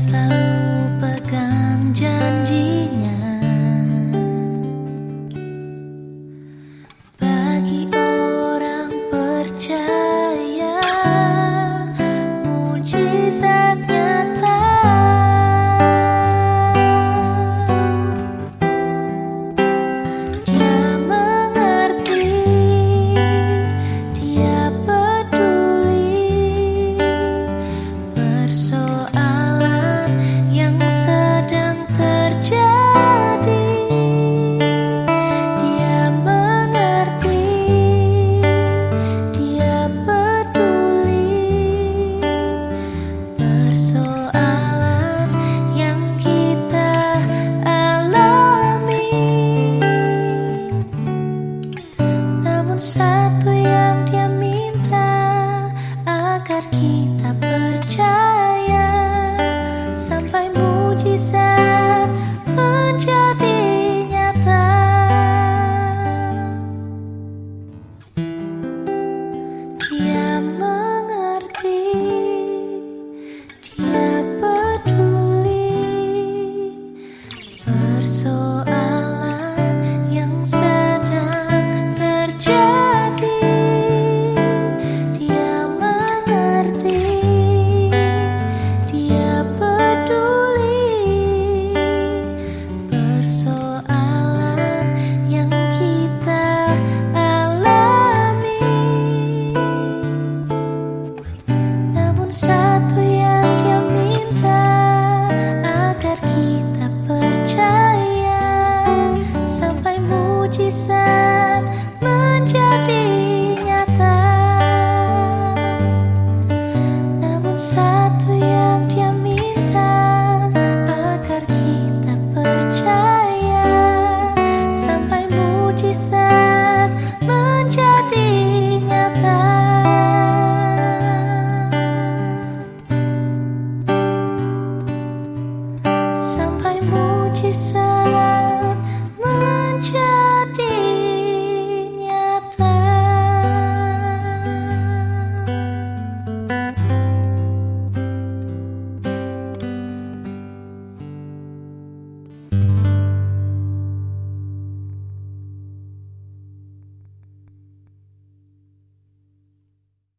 Slow.